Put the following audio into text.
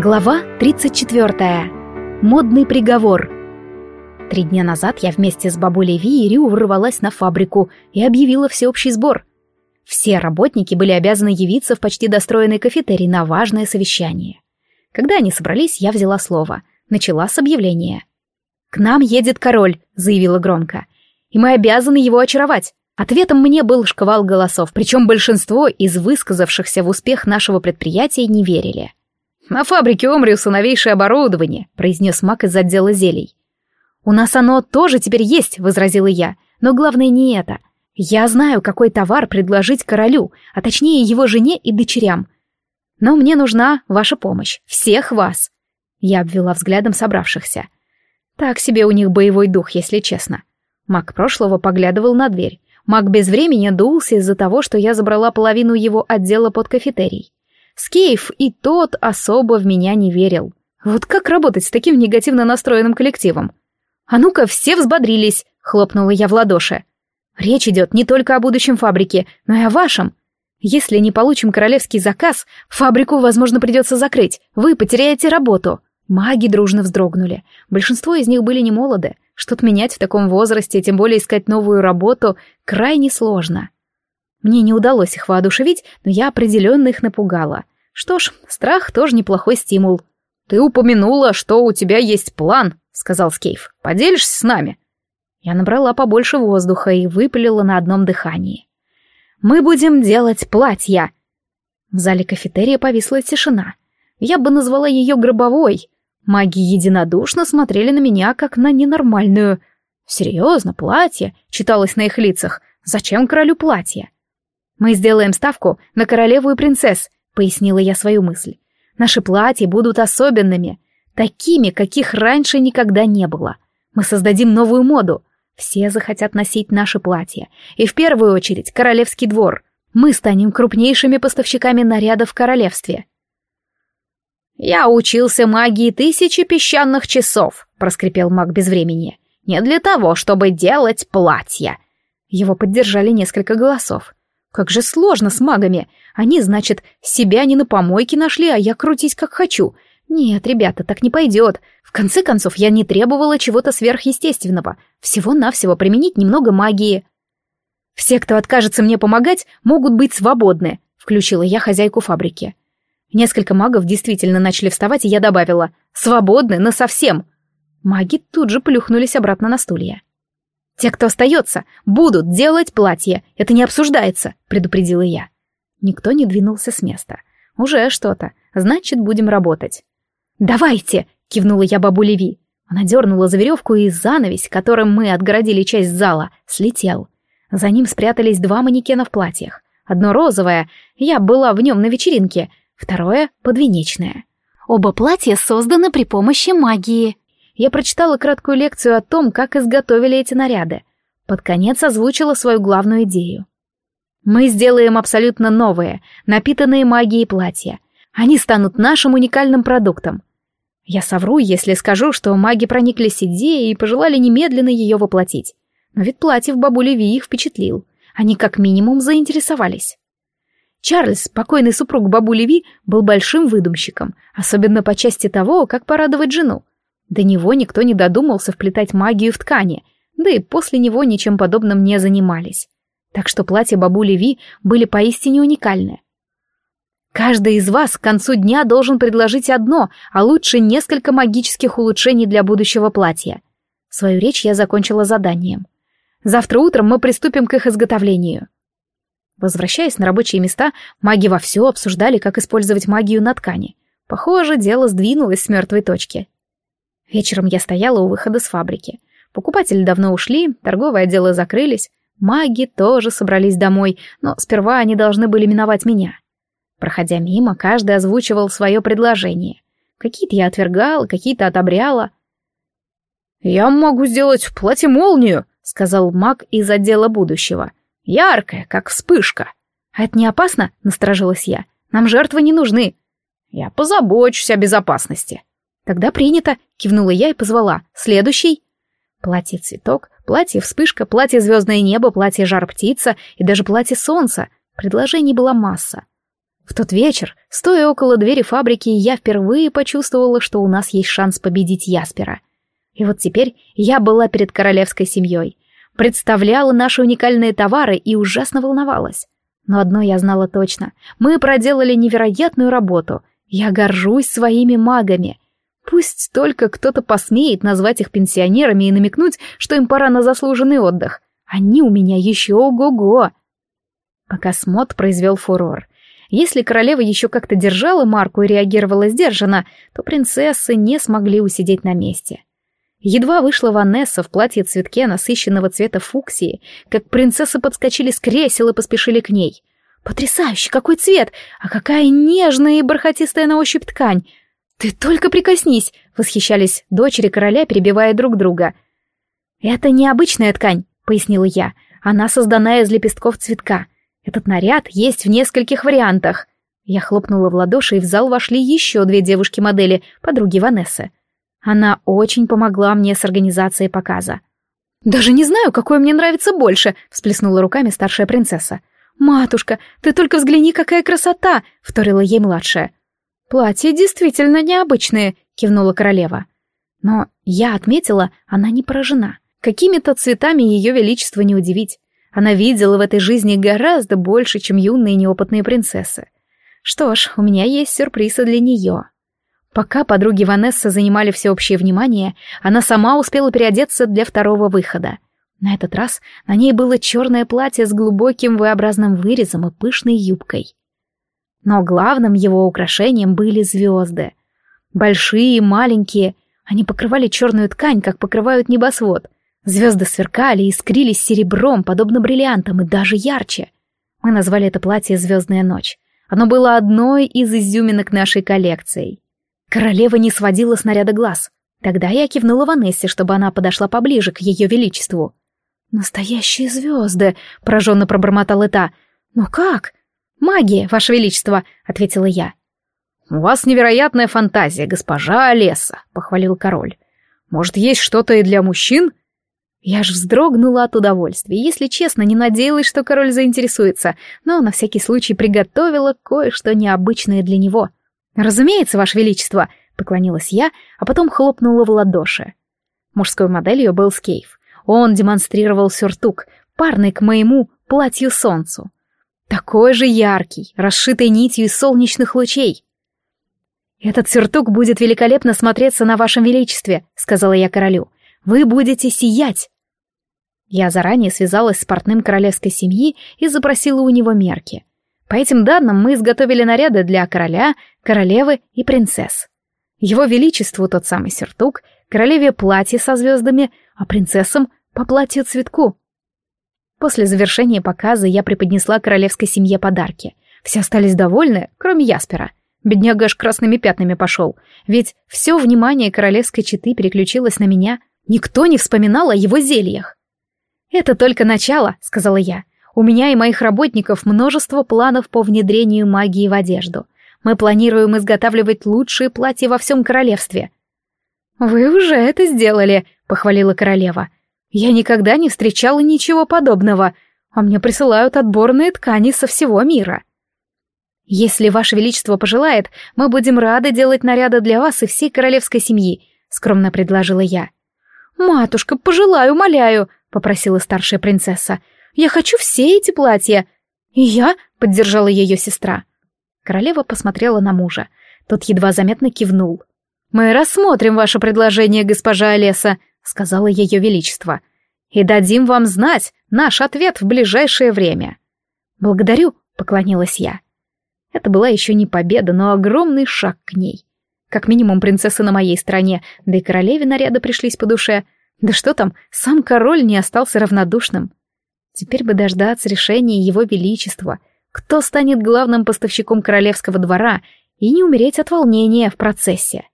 Глава 34. Модный приговор. Три дня назад я вместе с бабулей Ви и Рю ворвалась на фабрику и объявила всеобщий сбор. Все работники были обязаны явиться в почти достроенный кафетерий на важное совещание. Когда они собрались, я взяла слово. Начала с объявления. «К нам едет король», — заявила громко. «И мы обязаны его очаровать». Ответом мне был шквал голосов, причем большинство из высказавшихся в успех нашего предприятия не верили. «На фабрике Омриуса новейшее оборудование», — произнес Мак из отдела зелий. «У нас оно тоже теперь есть», — возразила я. «Но главное не это. Я знаю, какой товар предложить королю, а точнее его жене и дочерям. Но мне нужна ваша помощь. Всех вас». Я обвела взглядом собравшихся. Так себе у них боевой дух, если честно. Маг прошлого поглядывал на дверь. Маг без времени дулся из-за того, что я забрала половину его отдела под кафетерий. Скейф и тот особо в меня не верил. Вот как работать с таким негативно настроенным коллективом? «А ну-ка, все взбодрились!» — хлопнула я в ладоши. «Речь идет не только о будущем фабрике, но и о вашем. Если не получим королевский заказ, фабрику, возможно, придется закрыть. Вы потеряете работу». Маги дружно вздрогнули. Большинство из них были не молоды. Что-то менять в таком возрасте, тем более искать новую работу, крайне сложно. Мне не удалось их воодушевить, но я определенно их напугала. Что ж, страх тоже неплохой стимул. «Ты упомянула, что у тебя есть план», — сказал Скейф. «Поделишься с нами?» Я набрала побольше воздуха и выпалила на одном дыхании. «Мы будем делать платья!» В зале кафетерия повисла тишина. Я бы назвала ее гробовой. Маги единодушно смотрели на меня, как на ненормальную. «Серьезно, платье?» — читалось на их лицах. «Зачем королю платье?» «Мы сделаем ставку на королеву и принцесс», — пояснила я свою мысль. «Наши платья будут особенными, такими, каких раньше никогда не было. Мы создадим новую моду. Все захотят носить наши платья. И в первую очередь королевский двор. Мы станем крупнейшими поставщиками нарядов в королевстве». «Я учился магии тысячи песчаных часов», — проскрипел маг без времени. «Не для того, чтобы делать платья». Его поддержали несколько голосов. Как же сложно с магами. Они, значит, себя не на помойке нашли, а я крутись как хочу. Нет, ребята, так не пойдет. В конце концов, я не требовала чего-то сверхъестественного. Всего-навсего применить немного магии. Все, кто откажется мне помогать, могут быть свободны, включила я хозяйку фабрики. Несколько магов действительно начали вставать, и я добавила «свободны, но совсем». Маги тут же плюхнулись обратно на стулья. «Те, кто остается, будут делать платье. Это не обсуждается», — предупредила я. Никто не двинулся с места. «Уже что-то. Значит, будем работать». «Давайте!» — кивнула я бабуле Ви. Она дернула за веревку, и занавесь, которым мы отгородили часть зала, слетел. За ним спрятались два манекена в платьях. Одно розовое, я была в нем на вечеринке, второе — подвенечное. Оба платья созданы при помощи магии я прочитала краткую лекцию о том, как изготовили эти наряды. Под конец озвучила свою главную идею. Мы сделаем абсолютно новые, напитанные магией платья. Они станут нашим уникальным продуктом. Я совру, если скажу, что маги прониклись идеей и пожелали немедленно ее воплотить. Но ведь платье в бабуле Ви их впечатлил. Они как минимум заинтересовались. Чарльз, покойный супруг бабули Ви, был большим выдумщиком, особенно по части того, как порадовать жену. До него никто не додумался вплетать магию в ткани, да и после него ничем подобным не занимались. Так что платья бабули Ви были поистине уникальны. Каждый из вас к концу дня должен предложить одно, а лучше несколько магических улучшений для будущего платья. Свою речь я закончила заданием. Завтра утром мы приступим к их изготовлению. Возвращаясь на рабочие места, маги вовсю обсуждали, как использовать магию на ткани. Похоже, дело сдвинулось с мертвой точки. Вечером я стояла у выхода с фабрики. Покупатели давно ушли, торговые отделы закрылись, маги тоже собрались домой, но сперва они должны были миновать меня. Проходя мимо, каждый озвучивал свое предложение. Какие-то я отвергала, какие-то одобряла. «Я могу сделать платье молнию», — сказал маг из отдела будущего. «Яркая, как вспышка». «А это не опасно?» — насторожилась я. «Нам жертвы не нужны». «Я позабочусь о безопасности», «Тогда принято», — кивнула я и позвала. «Следующий». Платье-цветок, платье-вспышка, платье-звездное небо, платье-жар-птица и даже платье-солнце. Предложений была масса. В тот вечер, стоя около двери фабрики, я впервые почувствовала, что у нас есть шанс победить Яспера. И вот теперь я была перед королевской семьей, представляла наши уникальные товары и ужасно волновалась. Но одно я знала точно. Мы проделали невероятную работу. Я горжусь своими магами. Пусть только кто-то посмеет назвать их пенсионерами и намекнуть, что им пора на заслуженный отдых. Они у меня еще ого-го. Пока смот произвел фурор. Если королева еще как-то держала марку и реагировала сдержанно, то принцессы не смогли усидеть на месте. Едва вышла Ванесса в платье-цветке насыщенного цвета фуксии, как принцессы подскочили с кресел и поспешили к ней. «Потрясающе! Какой цвет! А какая нежная и бархатистая на ощупь ткань! Ты только прикоснись!» — восхищались дочери короля, перебивая друг друга. «Это необычная ткань», — пояснила я. «Она создана из лепестков цветка. Этот наряд есть в нескольких вариантах». Я хлопнула в ладоши, и в зал вошли еще две девушки-модели, подруги Ванессы. Она очень помогла мне с организацией показа. «Даже не знаю, какое мне нравится больше», — всплеснула руками старшая принцесса. «Матушка, ты только взгляни, какая красота!» — вторила ей младшая. «Платья действительно необычные», — кивнула королева. Но я отметила, она не поражена. Какими-то цветами ее величество не удивить. Она видела в этой жизни гораздо больше, чем юные неопытные принцессы. Что ж, у меня есть сюрпризы для нее. Пока подруги Ванессы занимали всеобщее внимание, она сама успела переодеться для второго выхода. На этот раз на ней было черное платье с глубоким V-образным вырезом и пышной юбкой. Но главным его украшением были звезды. Большие и маленькие, они покрывали черную ткань, как покрывают небосвод. Звезды сверкали и искрились серебром, подобно бриллиантам, и даже ярче. Мы назвали это платье «Звездная ночь». Оно было одной из изюминок нашей коллекции. Королева не сводила снаряда глаз. Тогда я кивнула Ванессе, чтобы она подошла поближе к ее величеству. «Настоящие звезды!» — пораженно пробормотал это. «Но как?» «Магия, ваше величество!» — ответила я. «У вас невероятная фантазия, госпожа Олеса», — похвалил король. «Может, есть что-то и для мужчин?» Я ж вздрогнула от удовольствия, если честно, не надеялась, что король заинтересуется, но на всякий случай приготовила кое-что необычное для него — «Разумеется, Ваше Величество», — поклонилась я, а потом хлопнула в ладоши. Мужской моделью был Скейф. Он демонстрировал сюртук, парный к моему платью солнцу. Такой же яркий, расшитый нитью из солнечных лучей. «Этот сюртук будет великолепно смотреться на вашем величестве», — сказала я королю. «Вы будете сиять». Я заранее связалась с портным королевской семьи и запросила у него мерки. По этим данным мы изготовили наряды для короля, королевы и принцесс. Его величеству тот самый сюртук, королеве платье со звездами, а принцессам по платью цветку. После завершения показа я преподнесла королевской семье подарки. Все остались довольны, кроме Яспера. Бедняга аж красными пятнами пошел, ведь все внимание королевской четы переключилось на меня. Никто не вспоминал о его зельях. «Это только начало», — сказала я. У меня и моих работников множество планов по внедрению магии в одежду. Мы планируем изготавливать лучшие платья во всем королевстве». «Вы уже это сделали», — похвалила королева. «Я никогда не встречала ничего подобного, а мне присылают отборные ткани со всего мира». «Если Ваше Величество пожелает, мы будем рады делать наряды для вас и всей королевской семьи», — скромно предложила я. «Матушка, пожелаю, умоляю», — попросила старшая принцесса. Я хочу все эти платья!» «И я?» — поддержала ее сестра. Королева посмотрела на мужа. Тот едва заметно кивнул. «Мы рассмотрим ваше предложение, госпожа Олеса», — сказала ее величество. «И дадим вам знать наш ответ в ближайшее время». «Благодарю», — поклонилась я. Это была еще не победа, но огромный шаг к ней. Как минимум принцесса на моей стороне, да и королеве наряды пришлись по душе. Да что там, сам король не остался равнодушным. Теперь бы дождаться решения его величества, кто станет главным поставщиком королевского двора, и не умереть от волнения в процессе.